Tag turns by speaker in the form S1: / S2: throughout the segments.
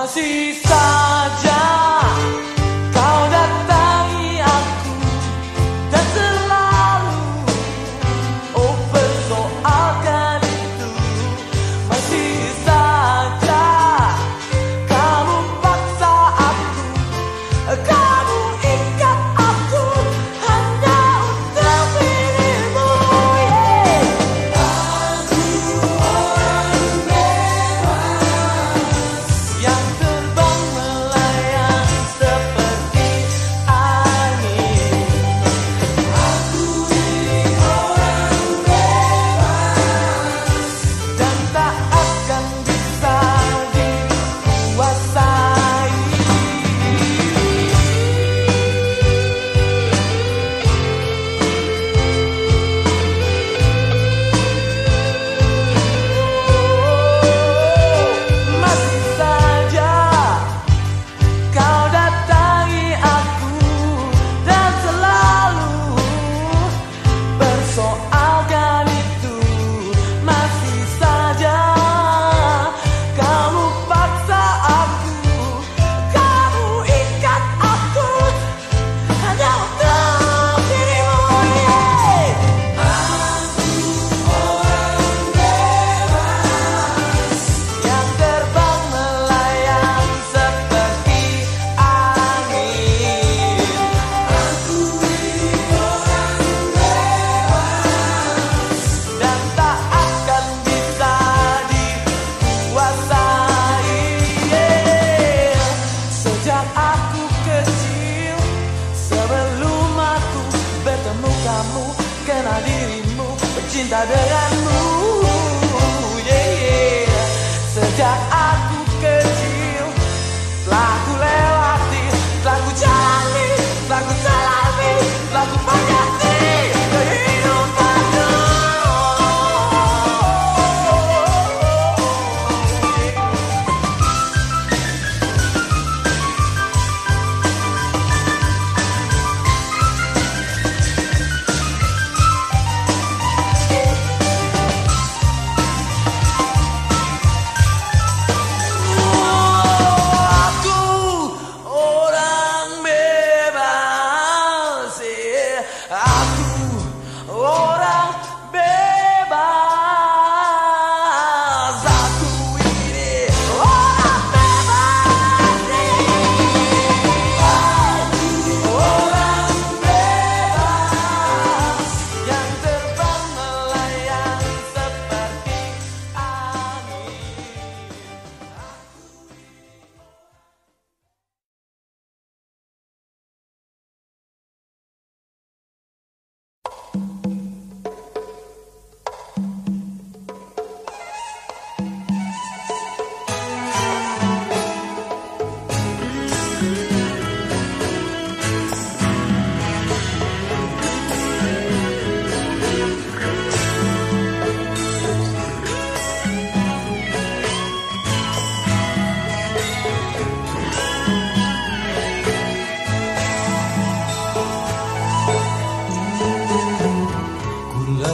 S1: Masih saja kau datangi aku dan selalu oh persoalkan itu masih saja kamu paksa aku. Kau that I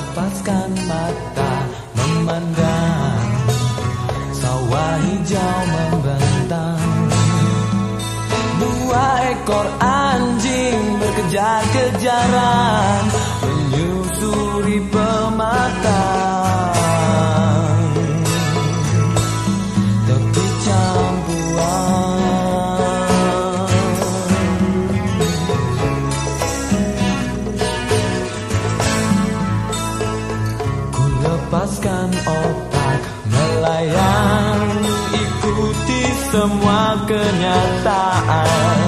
S1: melepaskan mata memandang Sawah hijau membentang. Dua ekor anjing berkejar-kejaran Menyusuri pematang sayang ikuti semua kenyataan.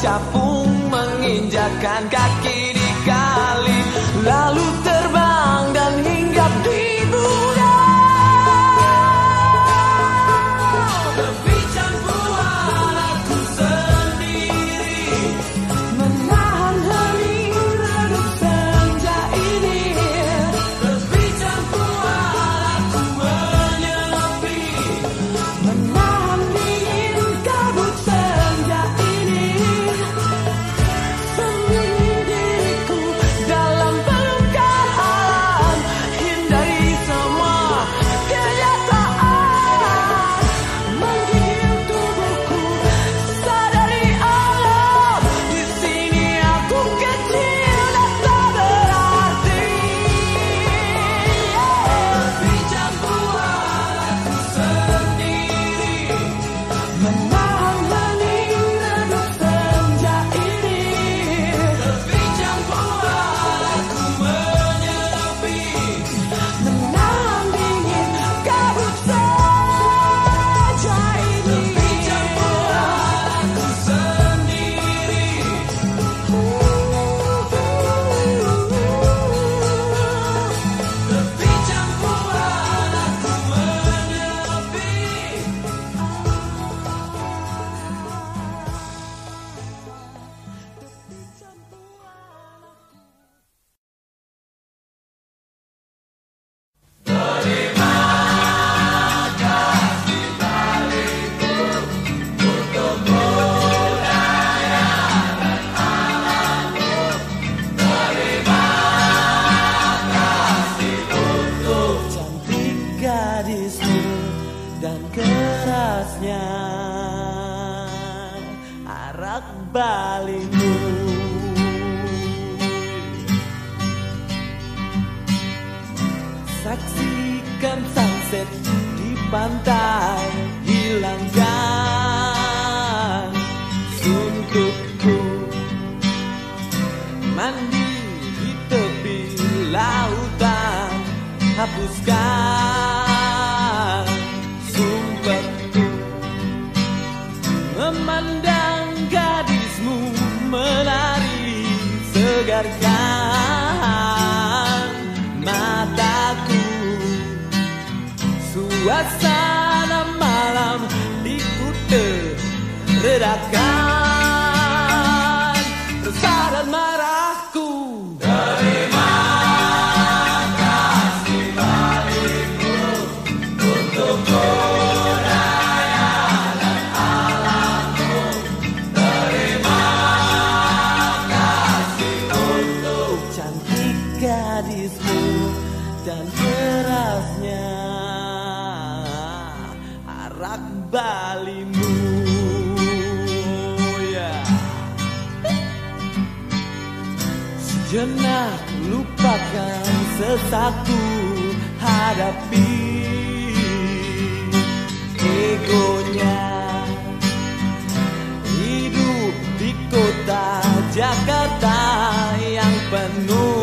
S1: capung menginjakan kaki. dan derasnya arak balimu. Ya. Sejenak lupakan sesaku hadapi egonya. Hidup di kota Jakarta yang penuh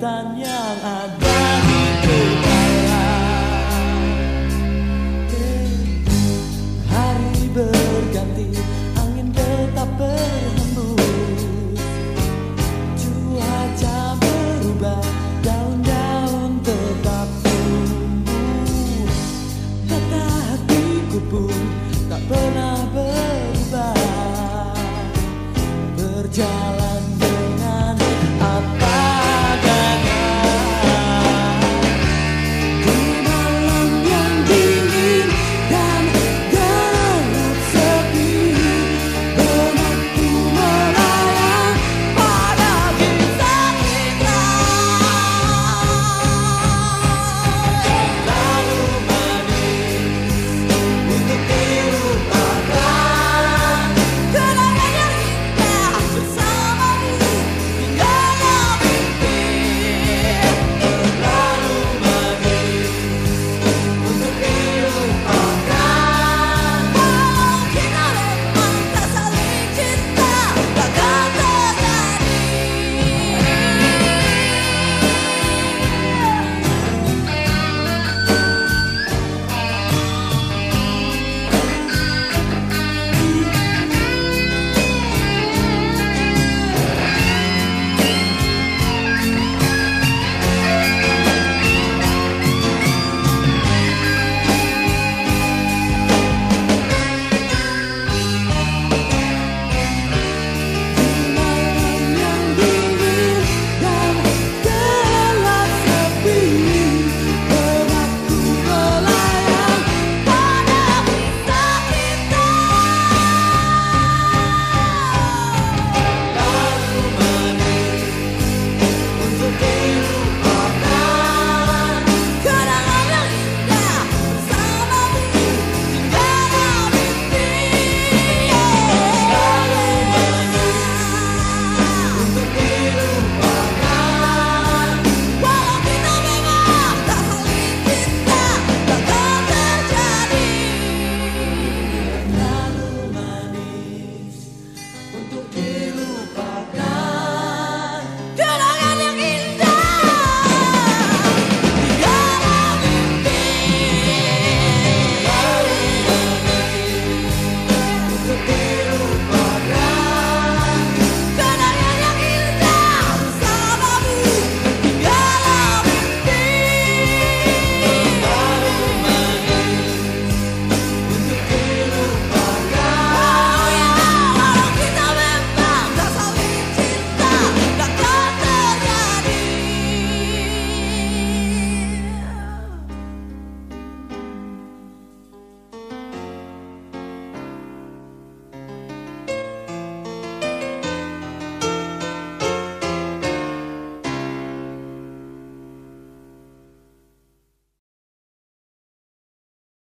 S1: kejutan yang ada.